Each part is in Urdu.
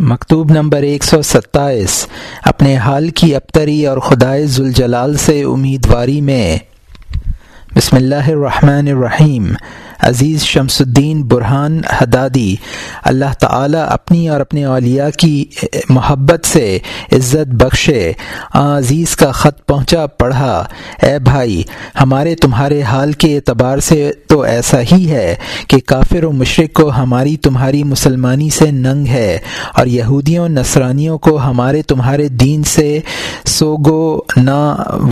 مکتوب نمبر ایک سو ستائیس، اپنے حال کی ابتری اور خدائے ذوالجلال سے امیدواری میں۔ بسم اللہ الرحمن الرحیم. عزیز شمس الدین برہان حدادی، اللہ تعالیٰ اپنی اور اپنے اولیاء کی محبت سے عزت بخشے عزیز کا خط پہنچا، پڑھا، اے بھائی، ہمارے تمہارے حال کے اعتبار سے تو ایسا ہی ہے کہ کافر و مشرق کو ہماری تمہاری مسلمانی سے ننگ ہے اور یہودیوں، نصرانیوں کو ہمارے تمہارے دین سے سو گو نا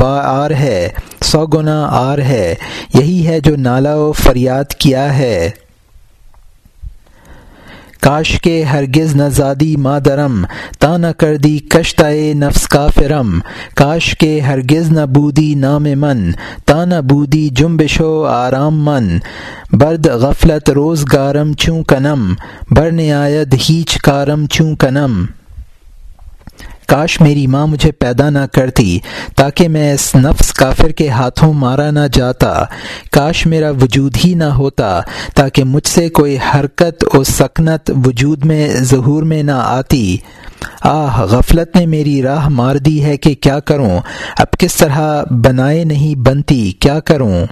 آر ہے۔ سو گنا آر ہے۔ یہی ہے جو نالا و فریاد کیا ہے۔ کاش کے ہرگز نہ زادی مادرم، تا نہ کر دی کشتائے نفس کا فرم کاش کے ہرگز نہ بودی نام من، تا نہ بودی جمبشو آرام من۔ برد غفلت روزگارم چوں کنم بر آید ہیچ کارم چوں کنم۔ کاش میری ماں مجھے پیدا نہ کرتی، تاکہ میں اس نفس کافر کے ہاتھوں مارا نہ جاتا۔ کاش میرا وجود ہی نہ ہوتا، تاکہ مجھ سے کوئی حرکت و سکنت وجود میں، ظہور میں نہ آتی۔ آہ، غفلت نے میری راہ مار دی ہے کہ کیا کروں؟ اب کس طرح بنائے نہیں بنتی، کیا کروں؟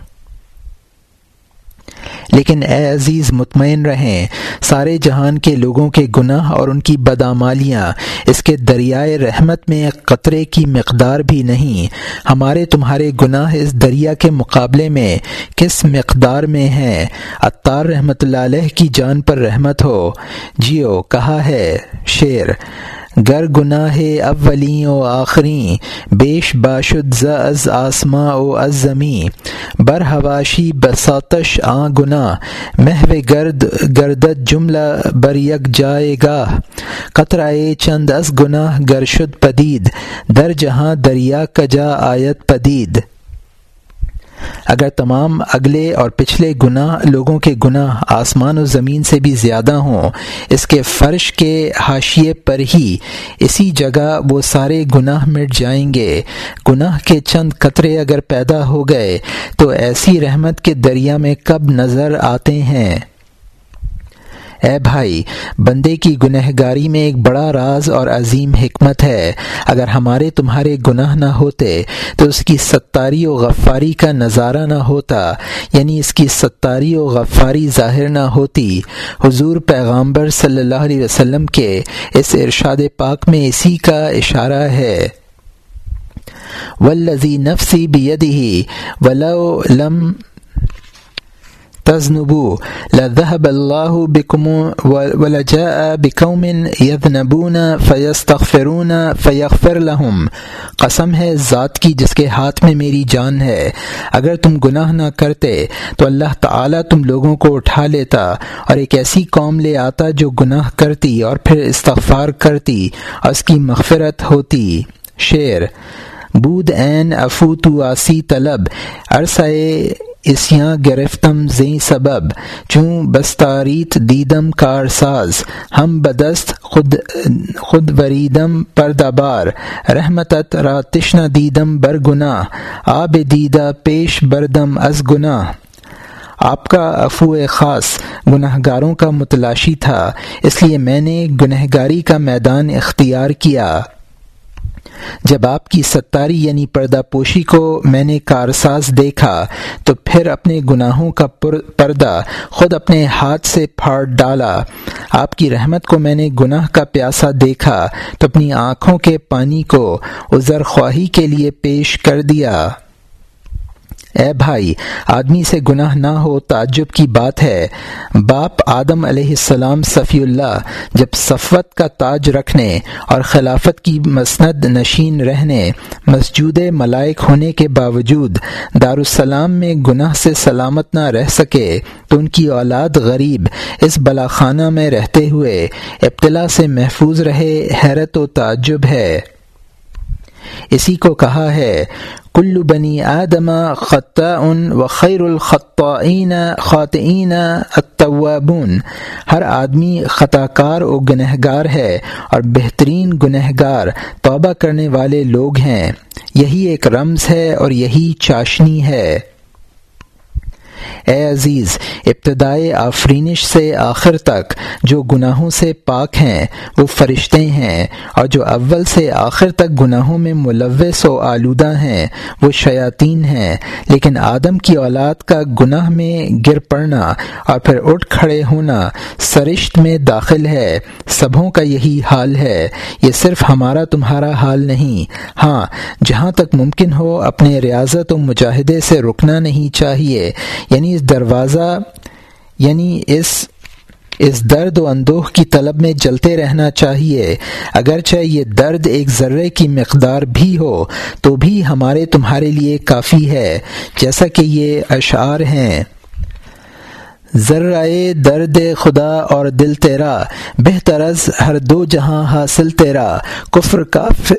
لیکن اے عزیز مطمئن رہیں، سارے جہان کے لوگوں کے گناہ اور ان کی بدامالیاں اس کے دریائے رحمت میں قطرے کی مقدار بھی نہیں۔ ہمارے تمہارے گناہ اس دریا کے مقابلے میں کس مقدار میں ہیں؟ اطار رحمۃ اللہ علیہ کی جان پر رحمت ہو۔ جیو، کہا ہے شعر گر گناہ اولی و آخری بیش باشد ز از آسماں او از زمیں بر ہواشی بساتش آ گناہ، محو گرد گردت جملہ بر یک جائے گا قطرائے چند از گناہ گرشد پدید، در جہاں دریا کجا آیت پدید۔ اگر تمام اگلے اور پچھلے گناہ لوگوں کے گناہ آسمان و زمین سے بھی زیادہ ہوں، اس کے فرش کے حاشیے پر ہی اسی جگہ وہ سارے گناہ مٹ جائیں گے۔ گناہ کے چند قطرے اگر پیدا ہو گئے، تو ایسی رحمت کے دریا میں کب نظر آتے ہیں؟ اے بھائی، بندے کی گنہ گاری میں ایک بڑا راز اور عظیم حکمت ہے۔ اگر ہمارے تمہارے گناہ نہ ہوتے، تو اس کی ستاری و غفاری کا نظارہ نہ ہوتا یعنی اس کی ستاری و غفاری ظاہر نہ ہوتی۔ حضور پیغامبر صلی اللہ علیہ وسلم کے اس ارشاد پاک میں اسی کا اشارہ ہے۔ ولزی نفسی بیدہی ولو لم تزنبو لذهب الله بكم ولجاء بقوم يذنبون فيستغفرون فيغفر لهم. قسم ہے ذات کی جس کے ہاتھ میں میری جان ہے. اگر تم گناہ نہ کرتے تو اللہ تعالی تم لوگوں کو اٹھا لیتا اور ایک ایسی قوم لے آتا جو گناہ کرتی اور پھر استغفار کرتی اور اس کی مغفرت ہوتی. شعر بود این افو آسی طلب عرصۂ اسیاں گرفتم زیں سبب، چوں بستاریت دیدم کار ساز، ہم بدست خود خود وریدم پردابار رحمتت را تشن دیدم بر گناہ، آب دیدہ پیش بردم از گناہ۔ آپ کا افو خاص گناہ گاروں کا متلاشی تھا، اس لیے میں نے گنہ گاری کا میدان اختیار کیا۔ جب آپ کی ستاری یعنی پردہ پوشی کو میں نے کارساز دیکھا، تو پھر اپنے گناہوں کا پردہ خود اپنے ہاتھ سے پھاڑ ڈالا۔ آپ کی رحمت کو میں نے گناہ کا پیاسا دیکھا، تو اپنی آنکھوں کے پانی کو ازر خواہی کے لیے پیش کر دیا۔ اے بھائی، آدمی سے گناہ نہ ہو تعجب کی بات ہے۔ باپ آدم علیہ السلام صفی اللہ، جب صفوت کا تاج رکھنے اور خلافت کی مسند نشین رہنے، مسجود ملائک ہونے کے باوجود دارالسلام میں گناہ سے سلامت نہ رہ سکے، تو ان کی اولاد غریب اس بلاخانہ میں رہتے ہوئے ابتلا سے محفوظ رہے، حیرت و تعجب ہے۔ اسی کو کہا ہے کلو بنی آدم خطا و خیر الخطعین خواتین التوابون۔ ہر آدمی خطا کار و گنہ گار ہے اور بہترین گنہ گار توبہ کرنے والے لوگ ہیں۔ یہی ایک رمز ہے اور یہی چاشنی ہے۔ اے عزیز ابتدائے آفرینش سے آخر تک جو گناہوں سے پاک ہیں، وہ فرشتے ہیں، اور جو اول سے آخر تک گناہوں میں ملوث و آلودہ ہیں، وہ شیاطین ہیں۔ لیکن آدم کی اولاد کا گناہ میں گر پڑنا اور پھر اٹھ کھڑے ہونا سرشت میں داخل ہے سبوں کا یہی حال ہے۔ یہ صرف ہمارا تمہارا حال نہیں۔ ہاں جہاں تک ممکن ہو، اپنے ریاضت و مجاہدے سے رکنا نہیں چاہیے۔ یعنی اس دروازہ یعنی اس اس درد و اندوہ کی طلب میں جلتے رہنا چاہیے۔ اگرچہ یہ درد ایک ذرے کی مقدار بھی ہو، تو بھی ہمارے تمہارے لیے کافی ہے، جیسا کہ یہ اشعار ہیں۔ ذرائے درد خدا اور دل تیرا بہترز ہر دو جہاں حاصل تیرا۔ کفر کاف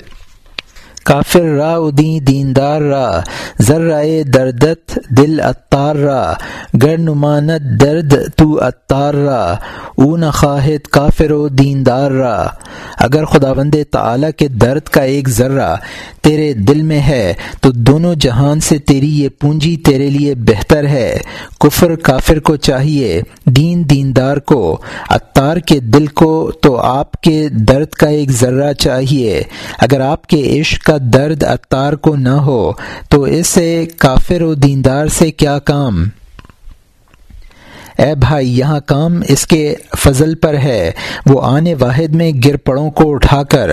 کافر را ادی دیندار را ذرائے دردت دل اتار را، گر نمانت درد تو اتار را، او نخواہد کافر و دیندار را۔ اگر خدا بند کے درد کا ایک ذرہ تیرے دل میں ہے، تو دونوں جہان سے تیری یہ پونجی تیرے لیے بہتر ہے۔ کفر کافر کو چاہیے، دین دیندار کو۔ اتار کے دل کو تو آپ کے درد کا ایک ذرہ چاہیے۔ اگر آپ کے عشق کا درد اتار کو نہ ہو، تو اسے کافر و دیندار سے کیا کام؟ اے بھائی، یہاں کام اس کے فضل پر ہے۔ وہ آنے واحد میں گر پڑوں کو اٹھا کر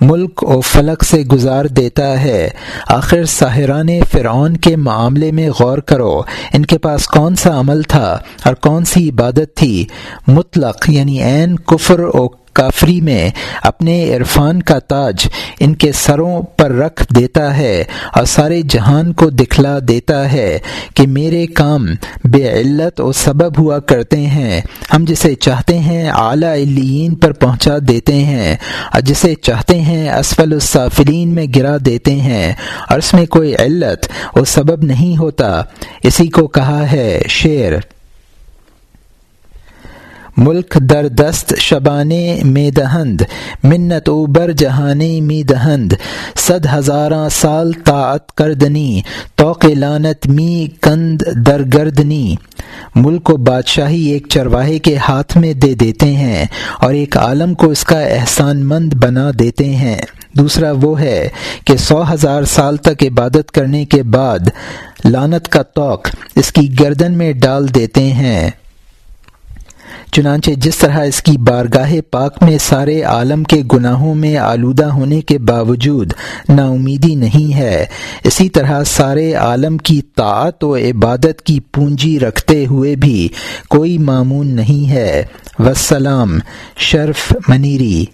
ملک و فلک سے گزار دیتا ہے۔ آخر ساحران فرعون کے معاملے میں غور کرو، ان کے پاس کون سا عمل تھا اور کون سی عبادت تھی؟ مطلق یعنی عین، کفر و کافری میں اپنے عرفان کا تاج ان کے سروں پر رکھ دیتا ہے اور سارے جہان کو دکھلا دیتا ہے کہ میرے کام بے علت و سبب ہوا کرتے ہیں۔ ہم جسے چاہتے ہیں اعلیٰ علین پر پہنچا دیتے ہیں اور جسے چاہتے ہیں اسفل الصافلین میں گرا دیتے ہیں۔ اور اس میں کوئی علت و سبب نہیں ہوتا۔ اسی کو کہا ہے شعر۔ ملک در دست شبانے میں دہند منت اوبر جہانے می دہند صد ہزاراں سال طاعت کردنی توق لانت می کند در گردنی. ملک و بادشاہی ایک چرواہے کے ہاتھ میں دے دیتے ہیں اور ایک عالم کو اس کا احسان مند بنا دیتے ہیں۔ دوسرا وہ ہے کہ سو ہزار سال تک عبادت کرنے کے بعد لانت کا توق اس کی گردن میں ڈال دیتے ہیں۔ چنانچہ جس طرح اس کی بارگاہ پاک میں سارے عالم کے گناہوں میں آلودہ ہونے کے باوجود نا امیدی نہیں ہے، اسی طرح سارے عالم کی طاعت و عبادت کی پونجی رکھتے ہوئے بھی کوئی معمون نہیں ہے۔ وسلام، شرف منیری۔